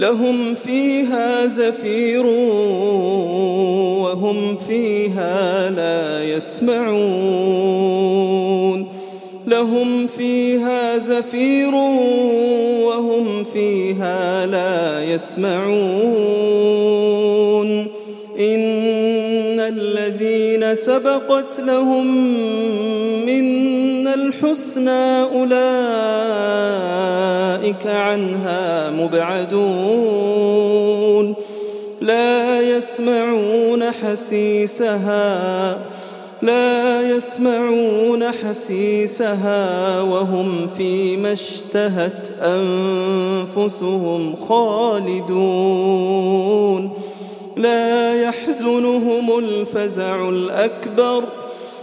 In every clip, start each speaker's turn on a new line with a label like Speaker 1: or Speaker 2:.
Speaker 1: لهم فيها زفير وهم فيها لا يسمعون. لهم فيها زفير وهم فيها لا يسمعون. إن الذين سبقت لهم منا الحسنى أولئك عنها مبعدون. لا يسمعون حسيسها لا يسمعون حسيسها وهم فيما اشتهت أنفسهم خالدون. لا يحزنهم الفزع الأكبر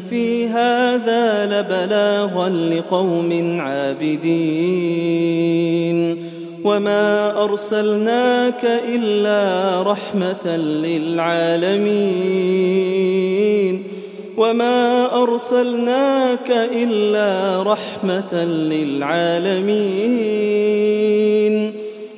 Speaker 1: في هذا لبلاغا لقوم عابدين. وما أرسلناك إلا رحمة للعالمين. وما أرسلناك إلا رحمة للعالمين.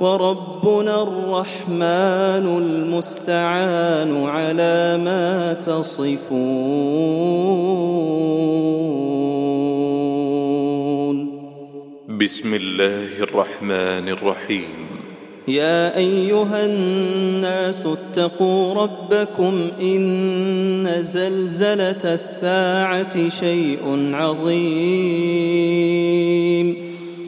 Speaker 1: وربنا الرحمن المستعان على ما تصفون.
Speaker 2: بسم الله الرحمن الرحيم.
Speaker 1: يا أيها الناس اتقوا ربكم إن زلزلة الساعة شيء عظيم.